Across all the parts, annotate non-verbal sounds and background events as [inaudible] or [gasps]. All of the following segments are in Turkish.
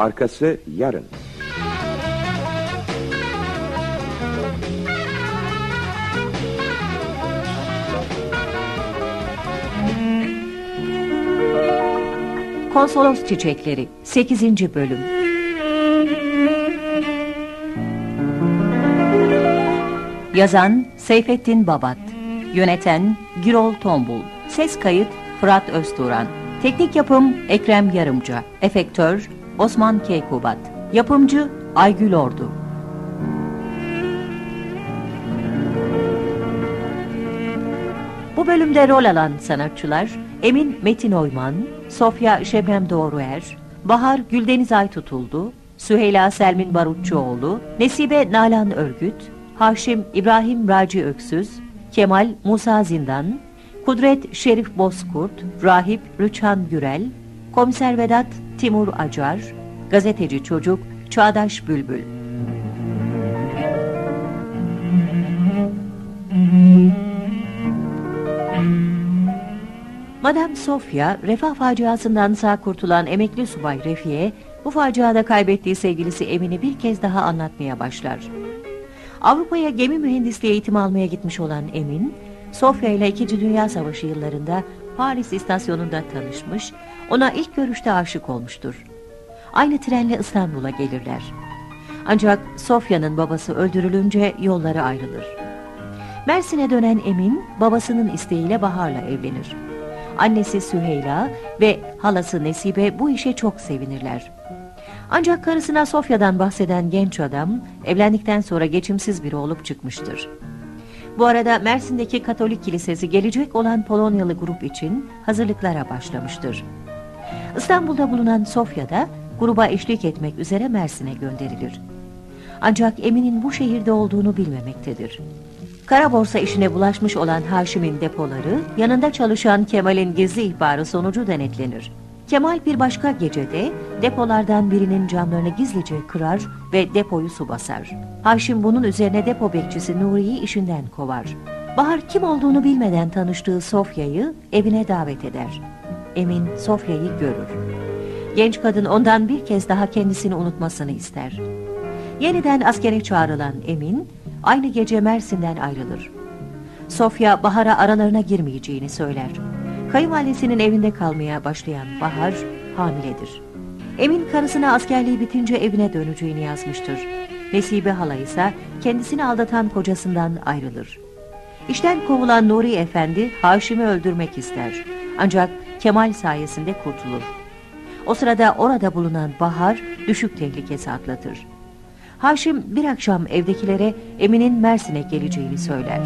Arkası yarın. Konsolos Çiçekleri 8. Bölüm Yazan Seyfettin Babat Yöneten Girol Tombul Ses kayıt Fırat Özturan Teknik yapım Ekrem Yarımca Efektör Osman Keykubat Yapımcı Aygül Ordu. Bu bölümde rol alan sanatçılar Emin Metin Oyman, Sofya Şebnem Doğruer, Bahar Güldeniz Aytutuldu, Süheyla Selmin Barutçuoğlu, Nesibe Nalan Örgüt, Haşim İbrahim Raci Öksüz, Kemal Musa Zindan, Kudret Şerif Bozkurt, Rahip Rüçhan Gürel, Komiser Vedat Timur Acar, Gazeteci Çocuk Çağdaş Bülbül. Madame Sofia, refah faciasından sağ kurtulan emekli subay Refiye, bu faciada kaybettiği sevgilisi Emin'i bir kez daha anlatmaya başlar. Avrupa'ya gemi mühendisliği eğitimi almaya gitmiş olan Emin, Sofya ile 2. Dünya Savaşı yıllarında Paris istasyonunda tanışmış, ona ilk görüşte aşık olmuştur. Aynı trenle İstanbul'a gelirler. Ancak Sofya'nın babası öldürülünce yolları ayrılır. Mersin'e dönen Emin, babasının isteğiyle Bahar'la evlenir. Annesi Süheyla ve halası Nesibe bu işe çok sevinirler. Ancak karısına Sofya'dan bahseden genç adam evlendikten sonra geçimsiz biri olup çıkmıştır. Bu arada Mersin'deki Katolik Kilisesi gelecek olan Polonyalı grup için hazırlıklara başlamıştır. İstanbul'da bulunan Sofya'da gruba eşlik etmek üzere Mersin'e gönderilir. Ancak Emin'in bu şehirde olduğunu bilmemektedir. Kara borsa işine bulaşmış olan Haşim'in depoları, yanında çalışan Kemal'in gizli ihbarı sonucu denetlenir. Kemal bir başka gecede depolardan birinin camlarını gizlice kırar ve depoyu su basar. Haşim bunun üzerine depo bekçisi Nuri'yi işinden kovar. Bahar kim olduğunu bilmeden tanıştığı Sofya'yı evine davet eder. Emin Sofya'yı görür. Genç kadın ondan bir kez daha kendisini unutmasını ister. Yeniden askere çağrılan Emin, aynı gece Mersin'den ayrılır. Sofya Bahar'a aralarına girmeyeceğini söyler. Kayınvalidesinin evinde kalmaya başlayan Bahar hamiledir. Emin karısına askerliği bitince evine döneceğini yazmıştır. Nesibe hala ise kendisini aldatan kocasından ayrılır. İşten kovulan Nuri Efendi Haşim'i öldürmek ister. Ancak Kemal sayesinde kurtulur. O sırada orada bulunan Bahar düşük tehlikesi atlatır. Haşim bir akşam evdekilere Emin'in Mersin'e geleceğini söyler.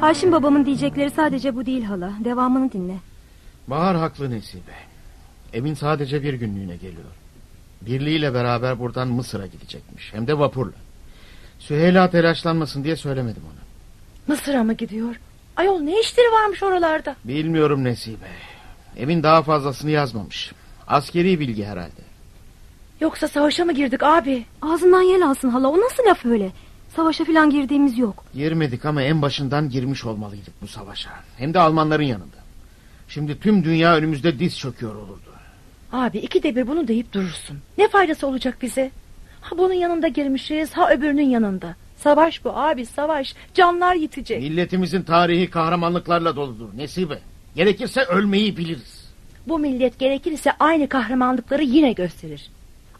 Haşim babamın diyecekleri sadece bu değil hala. Devamını dinle. Bahar haklı Nesibe. Emin sadece bir günlüğüne geliyor. Birliğiyle beraber buradan Mısır'a gidecekmiş. Hem de vapurla. Süheyla telaşlanmasın diye söylemedim ona. Mısır'a mı gidiyor? Ayol ne işleri varmış oralarda? Bilmiyorum Nesibe. Emin daha fazlasını yazmamış. Askeri bilgi herhalde. Yoksa savaşa mı girdik abi? Ağzından yel alsın hala. O nasıl laf öyle? Savaşa falan girdiğimiz yok. Girmedik ama en başından girmiş olmalıydık bu savaşa. Hem de Almanların yanında. Şimdi tüm dünya önümüzde diz çöküyor olurdu. Abi iki de bir bunu deyip durursun. Ne faydası olacak bize? Ha bunun yanında girmişiz ha öbürünün yanında. Savaş bu abi savaş. Canlar yitecek. Milletimizin tarihi kahramanlıklarla doludur Nesibe. Gerekirse ölmeyi biliriz. Bu millet gerekirse aynı kahramanlıkları yine gösterir.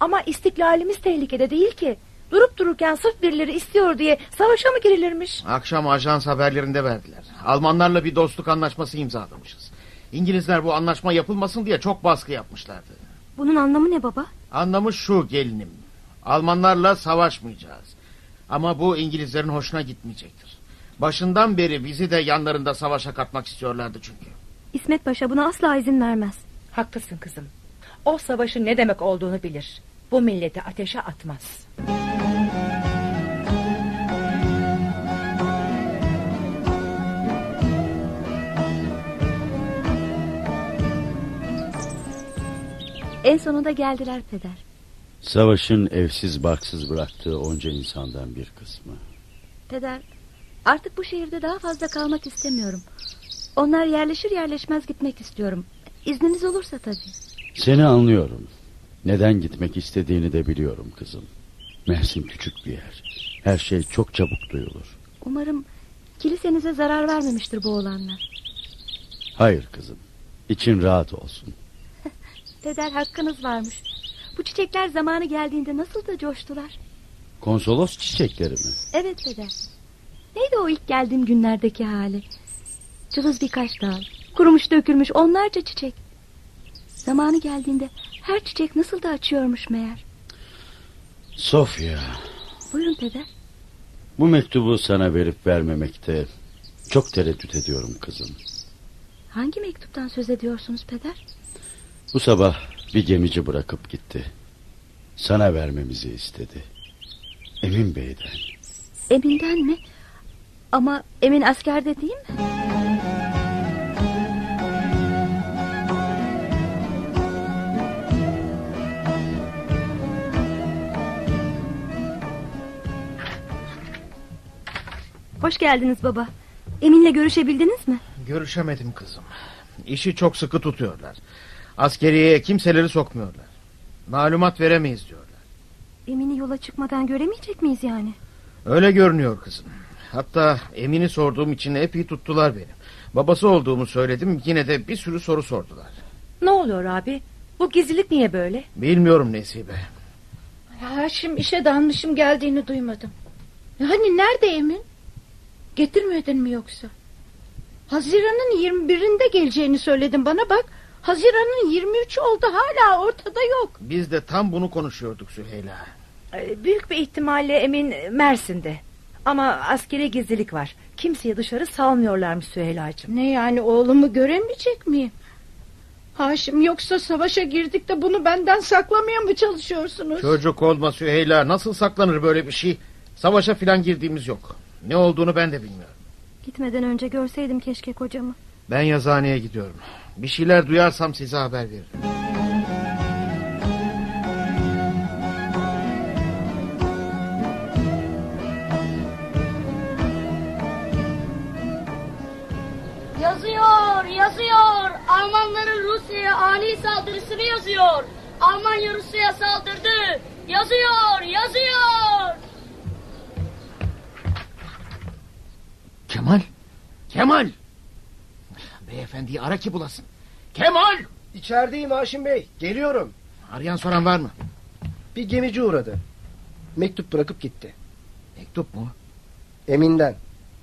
Ama istiklalimiz tehlikede değil ki. Durup dururken sırf birileri istiyor diye savaşa mı girilirmiş? Akşam ajans haberlerinde verdiler. Almanlarla bir dostluk anlaşması imzalamışız. İngilizler bu anlaşma yapılmasın diye çok baskı yapmışlardı. Bunun anlamı ne baba? Anlamı şu gelinim. Almanlarla savaşmayacağız. Ama bu İngilizlerin hoşuna gitmeyecektir. Başından beri bizi de yanlarında savaşa katmak istiyorlardı çünkü. İsmet Paşa buna asla izin vermez. Haklısın kızım. O savaşın ne demek olduğunu bilir. Bu milleti ateşe atmaz. En sonunda geldiler peder. Savaşın evsiz barksız bıraktığı onca insandan bir kısmı. Peder Artık bu şehirde daha fazla kalmak istemiyorum. Onlar yerleşir yerleşmez gitmek istiyorum. İzniniz olursa tabii. Seni anlıyorum. Neden gitmek istediğini de biliyorum kızım. Mersin küçük bir yer. Her şey çok çabuk duyulur. Umarım kilisenize zarar vermemiştir bu olanlar. Hayır kızım. İçin rahat olsun. [laughs] Peder hakkınız varmış. Bu çiçekler zamanı geldiğinde nasıl da coştular. Konsolos çiçekleri mi? Evet peder. Neydi o ilk geldiğim günlerdeki hali? Cılız birkaç dal. Kurumuş dökülmüş onlarca çiçek. Zamanı geldiğinde her çiçek nasıl da açıyormuş meğer. Sofya, Buyurun peder. bu mektubu sana verip vermemekte çok tereddüt ediyorum kızım. Hangi mektuptan söz ediyorsunuz peder? Bu sabah bir gemici bırakıp gitti. Sana vermemizi istedi. Emin Bey'den. Emin'den mi? Ama Emin askerde değil mi? Hoş geldiniz baba. Emin'le görüşebildiniz mi? Görüşemedim kızım. İşi çok sıkı tutuyorlar. Askeriyeye kimseleri sokmuyorlar. Malumat veremeyiz diyorlar. Emin'i yola çıkmadan göremeyecek miyiz yani? Öyle görünüyor kızım. Hatta Emin'i sorduğum için epey tuttular beni. Babası olduğumu söyledim yine de bir sürü soru sordular. Ne oluyor abi? Bu gizlilik niye böyle? Bilmiyorum Nesibe. Haşim işe dalmışım geldiğini duymadım. Hani nerede Emin? Getirmedin mi yoksa? Haziran'ın 21'inde geleceğini söyledin bana bak. Haziran'ın 23 oldu hala ortada yok. Biz de tam bunu konuşuyorduk Süheyla. Ee, Büyük bir ihtimalle Emin Mersin'de. Ama askeri gizlilik var. Kimseyi dışarı salmıyorlarmış Süheyla'cığım. Ne yani oğlumu göremeyecek miyim? Haşim yoksa savaşa girdik de bunu benden saklamaya mı çalışıyorsunuz? Çocuk olma Süheyla nasıl saklanır böyle bir şey? Savaşa filan girdiğimiz yok. Ne olduğunu ben de bilmiyorum. Gitmeden önce görseydim keşke kocamı. Ben yazıhaneye gidiyorum. Bir şeyler duyarsam size haber veririm. Yazıyor, yazıyor. Almanların Rusya'ya ani saldırısını yazıyor. Almanya Rusya'ya saldırdı. Yazıyor, yazıyor. Kemal! Kemal! Beyefendiyi ara ki bulasın. Kemal! İçerideyim Haşim Bey. Geliyorum. Arayan soran var mı? Bir gemici uğradı. Mektup bırakıp gitti. Mektup mu? Emin'den.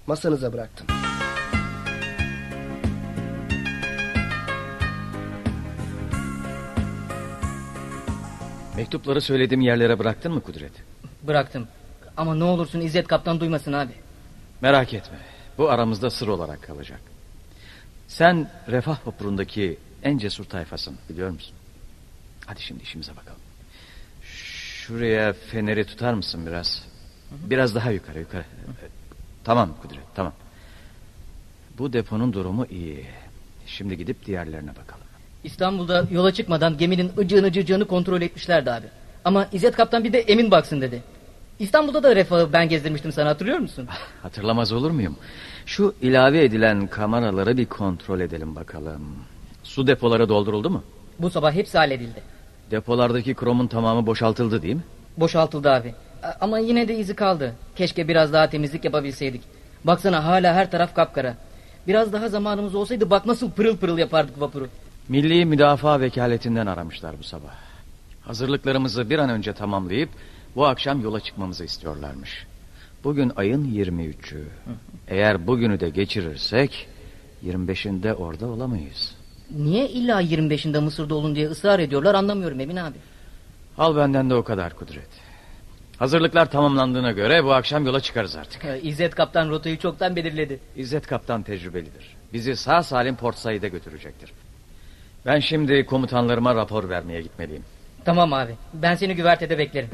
Masanıza bıraktım. Mektupları söylediğim yerlere bıraktın mı Kudret? Bıraktım. Ama ne olursun İzzet Kaptan duymasın abi. Merak etme. Bu aramızda sır olarak kalacak. Sen refah vapurundaki en cesur tayfasın biliyor musun? Hadi şimdi işimize bakalım. Şuraya feneri tutar mısın biraz? Biraz daha yukarı yukarı. Tamam Kudret tamam. Bu deponun durumu iyi. Şimdi gidip diğerlerine bakalım. İstanbul'da yola çıkmadan geminin ıcığını cıcığını kontrol etmişlerdi abi. Ama İzzet Kaptan bir de emin baksın dedi. İstanbul'da da refahı ben gezdirmiştim sana hatırlıyor musun? [laughs] Hatırlamaz olur muyum? Şu ilave edilen kameraları bir kontrol edelim bakalım. Su depoları dolduruldu mu? Bu sabah hepsi halledildi. Depolardaki kromun tamamı boşaltıldı değil mi? Boşaltıldı abi. Ama yine de izi kaldı. Keşke biraz daha temizlik yapabilseydik. Baksana hala her taraf kapkara. Biraz daha zamanımız olsaydı bak nasıl pırıl pırıl yapardık vapuru. Milli Müdafaa Vekaletinden aramışlar bu sabah. Hazırlıklarımızı bir an önce tamamlayıp bu akşam yola çıkmamızı istiyorlarmış. Bugün ayın 23'ü. Eğer bugünü de geçirirsek 25'inde orada olamayız. Niye illa 25'inde Mısır'da olun diye ısrar ediyorlar anlamıyorum Emin abi. Al benden de o kadar Kudret. Hazırlıklar tamamlandığına göre bu akşam yola çıkarız artık. Ee, İzzet Kaptan rotayı çoktan belirledi. İzzet Kaptan tecrübelidir. Bizi sağ salim Port Said'e götürecektir. Ben şimdi komutanlarıma rapor vermeye gitmeliyim. Tamam abi ben seni güvertede beklerim.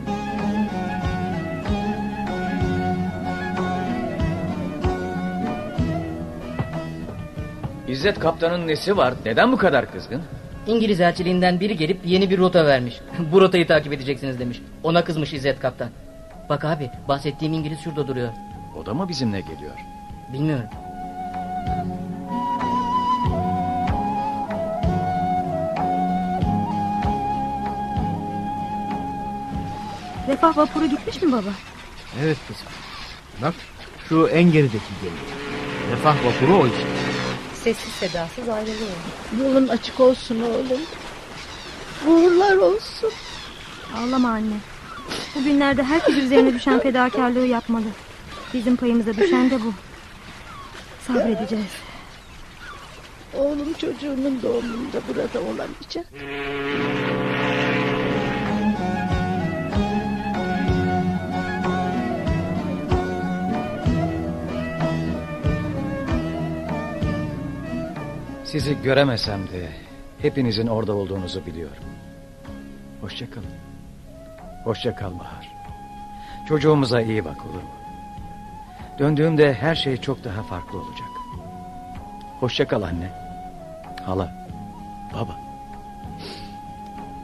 İzzet Kaptan'ın nesi var? Neden bu kadar kızgın? İngiliz elçiliğinden biri gelip yeni bir rota vermiş. [laughs] Bu rotayı takip edeceksiniz demiş. Ona kızmış İzzet Kaptan. Bak abi bahsettiğim İngiliz şurada duruyor. O da mı bizimle geliyor? Bilmiyorum. Refah vapuru gitmiş mi baba? Evet kızım. Bak şu en gerideki gemi. Refah vapuru o işte. Sessiz sedasız ayrılıyor. Yolun açık olsun oğlum. Uğurlar olsun. Ağlama anne. Bugünlerde herkes üzerine düşen fedakarlığı yapmalı. Bizim payımıza düşen de bu. Sabredeceğiz. Oğlum çocuğunun doğumunda burada olamayacak. Sizi göremesem de hepinizin orada olduğunuzu biliyorum. Hoşçakalın. Hoşça kal Bahar. Çocuğumuza iyi bak olur mu? Döndüğümde her şey çok daha farklı olacak. Hoşça kal anne. Hala. Baba.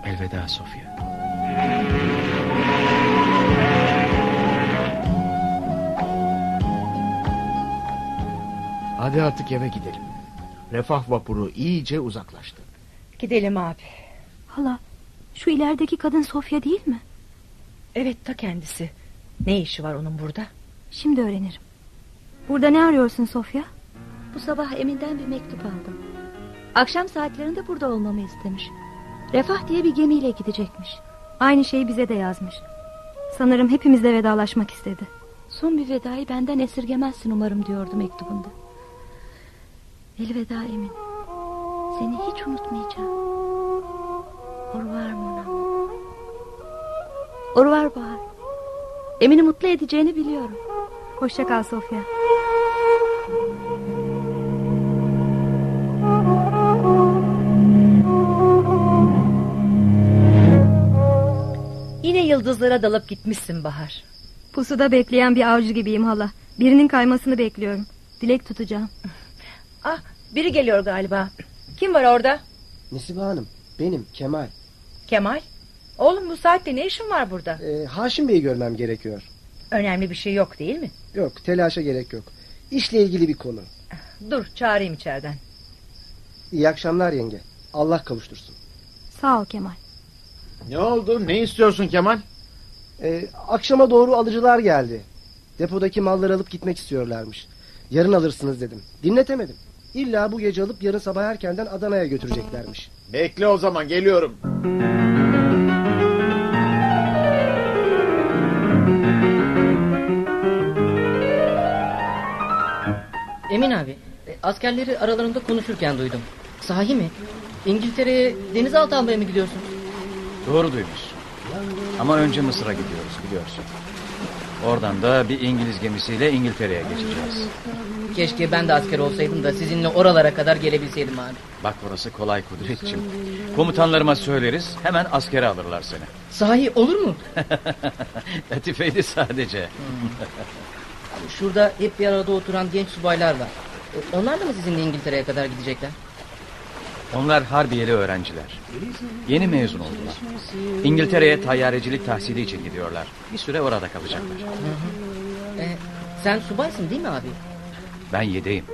Elveda Sofya. Hadi artık eve gidelim. Refah vapuru iyice uzaklaştı. Gidelim abi. Hala şu ilerideki kadın Sofya değil mi? Evet ta kendisi. Ne işi var onun burada? Şimdi öğrenirim. Burada ne arıyorsun Sofya? Bu sabah Emin'den bir mektup aldım. Akşam saatlerinde burada olmamı istemiş. Refah diye bir gemiyle gidecekmiş. Aynı şeyi bize de yazmış. Sanırım hepimizle vedalaşmak istedi. Son bir vedayı benden esirgemezsin umarım diyordu mektubunda. Elveda Emin. Seni hiç unutmayacağım. Orvar Mona. Orvar Bahar. Emin'i mutlu edeceğini biliyorum. Hoşça kal Sofya. Yine yıldızlara dalıp gitmişsin Bahar. Pusuda bekleyen bir avcı gibiyim hala. Birinin kaymasını bekliyorum. Dilek tutacağım. Ah biri geliyor galiba. Kim var orada? Nesibe Hanım benim Kemal. Kemal. Oğlum bu saatte ne işin var burada? Ee, Haşim Bey'i görmem gerekiyor. Önemli bir şey yok değil mi? Yok telaşa gerek yok. İşle ilgili bir konu. Dur çağırayım içeriden. İyi akşamlar yenge. Allah kavuştursun. Sağ ol Kemal. Ne oldu? Ne istiyorsun Kemal? Ee, akşama doğru alıcılar geldi. Depodaki malları alıp gitmek istiyorlarmış. Yarın alırsınız dedim. Dinletemedim. İlla bu gece alıp yarın sabah erkenden Adana'ya götüreceklermiş. Bekle o zaman geliyorum. Emin abi, e, askerleri aralarında konuşurken duydum. Sahi mi? İngiltere'ye denizaltı almaya mı gidiyorsun? Doğru duymuşsun. Ama önce Mısır'a gidiyoruz biliyorsun. Oradan da bir İngiliz gemisiyle İngiltere'ye geçeceğiz. Keşke ben de asker olsaydım da sizinle oralara kadar gelebilseydim abi. Bak burası kolay Kudretçim. Komutanlarıma söyleriz hemen askere alırlar seni. Sahi olur mu? [laughs] Latifeydi sadece. [laughs] Şurada hep bir arada oturan genç subaylar var. E, Onlar da mı sizinle İngiltere'ye kadar gidecekler? Onlar harbiyeli öğrenciler. Yeni mezun oldular. İngiltere'ye tayyarecilik tahsili için gidiyorlar. Bir süre orada kalacaklar. E, sen subaysın değil mi abi? Ben yedeyim.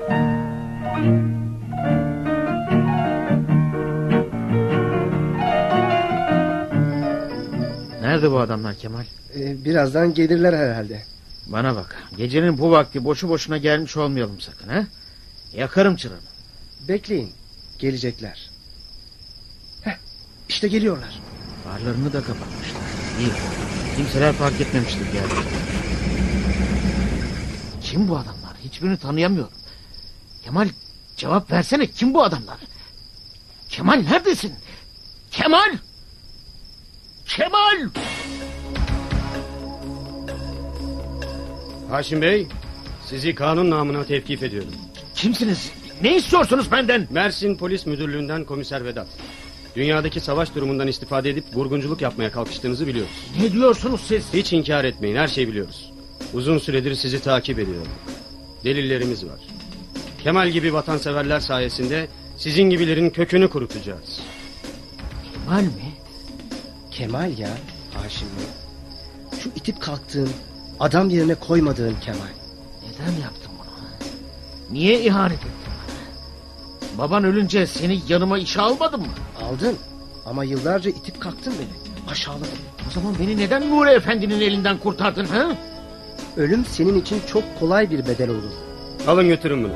Nerede bu adamlar Kemal? Ee, birazdan gelirler herhalde. Bana bak. Gecenin bu vakti boşu boşuna gelmiş olmayalım sakın ha. Yakarım çıranı. Bekleyin. Gelecekler. Heh, işte geliyorlar. Barlarını da kapatmışlar. İyi. Kimseler fark etmemiştir geldi. Kim bu adamlar? Hiçbirini tanıyamıyorum. Kemal cevap versene. Kim bu adamlar? Kemal neredesin? Kemal! Kemal! Haşim Bey, sizi kanun namına tevkif ediyorum. Kimsiniz? Ne istiyorsunuz benden? Mersin Polis Müdürlüğü'nden Komiser Vedat. Dünyadaki savaş durumundan istifade edip vurgunculuk yapmaya kalkıştığınızı biliyoruz. Ne diyorsunuz siz? Hiç inkar etmeyin, her şeyi biliyoruz. Uzun süredir sizi takip ediyorum. Delillerimiz var. Kemal gibi vatanseverler sayesinde sizin gibilerin kökünü kurutacağız. Kemal mi? Kemal ya Haşim Bey. Şu itip kalktığın, adam yerine koymadığın Kemal. Neden yaptın bunu? Niye ihanet ettin? Baban ölünce seni yanıma işe almadım mı? Aldın ama yıllarca itip kalktın beni. Aşağıladın. O zaman beni neden Nuri Efendi'nin elinden kurtardın ha? Ölüm senin için çok kolay bir bedel olur. Alın götürün bunu.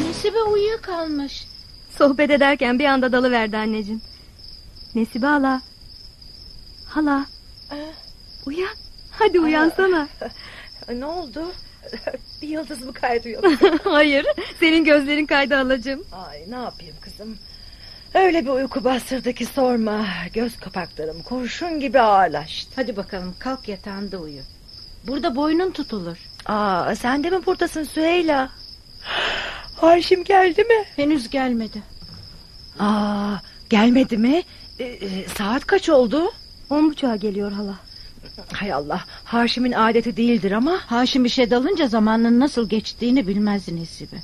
Nesibe uyuyakalmış. Sohbet ederken bir anda dalıverdi anneciğim. Nesibe hala. Hala. Uyan. Hadi uyansana. Ne oldu? [laughs] Bir yıldız mı kaydı yoksa? [laughs] Hayır. Senin gözlerin kaydı halacığım. Ay ne yapayım kızım? Öyle bir uyku bastırdı ki sorma. Göz kapaklarım kurşun gibi ağırlaştı. Hadi bakalım kalk yatağında uyu. Burada boynun tutulur. Aa, sen de mi buradasın Süheyla? [sighs] Haşim geldi mi? Henüz gelmedi. Aa, gelmedi mi? Ee, e, saat kaç oldu? On buçuğa geliyor hala. Hay Allah, Haşim'in adeti değildir ama... Haşim işe dalınca zamanın nasıl geçtiğini bilmez Nesibe.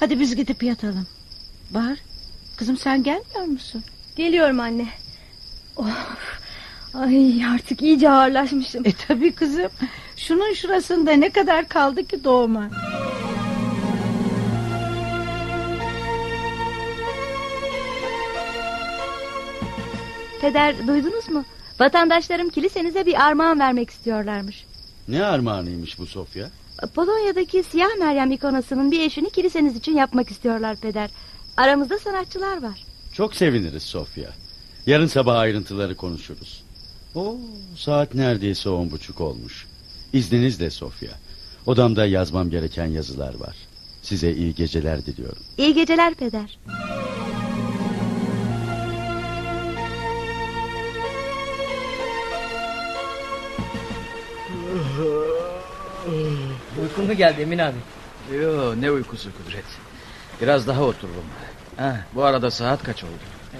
Hadi biz gidip yatalım. Bahar, kızım sen gelmiyor musun? Geliyorum anne. Of. Ay artık iyice ağırlaşmışım. E tabii kızım. Şunun şurasında ne kadar kaldı ki doğuma? Peder duydunuz mu? Vatandaşlarım kilisenize bir armağan vermek istiyorlarmış. Ne armağanıymış bu Sofya? Polonya'daki siyah Meryem ikonasının bir eşini kiliseniz için yapmak istiyorlar peder. Aramızda sanatçılar var. Çok seviniriz Sofya. Yarın sabah ayrıntıları konuşuruz. Oo, saat neredeyse on buçuk olmuş. İzninizle Sofya. Odamda yazmam gereken yazılar var. Size iyi geceler diliyorum. İyi geceler peder. Uykun mu geldi Emin abi? Yo ne uykusu Kudret. Biraz daha otururum. Ha, bu arada saat kaç oldu? Ee,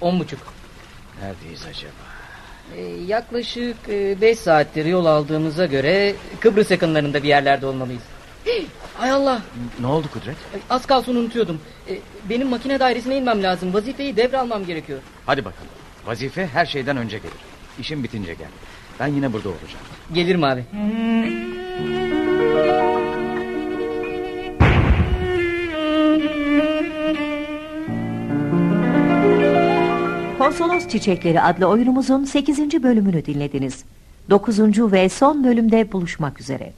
on buçuk. Neredeyiz acaba? Ee, yaklaşık e, beş saattir yol aldığımıza göre Kıbrıs yakınlarında bir yerlerde olmalıyız. Hey, [gasps] Ay Allah Ne oldu Kudret? Az kalsın unutuyordum. Ee, benim makine dairesine inmem lazım. Vazifeyi devralmam gerekiyor. Hadi bakalım. Vazife her şeyden önce gelir. İşim bitince gel. Ben yine burada olacağım. Gelirim abi. Konsolos Çiçekleri adlı oyunumuzun 8. bölümünü dinlediniz. 9. ve son bölümde buluşmak üzere.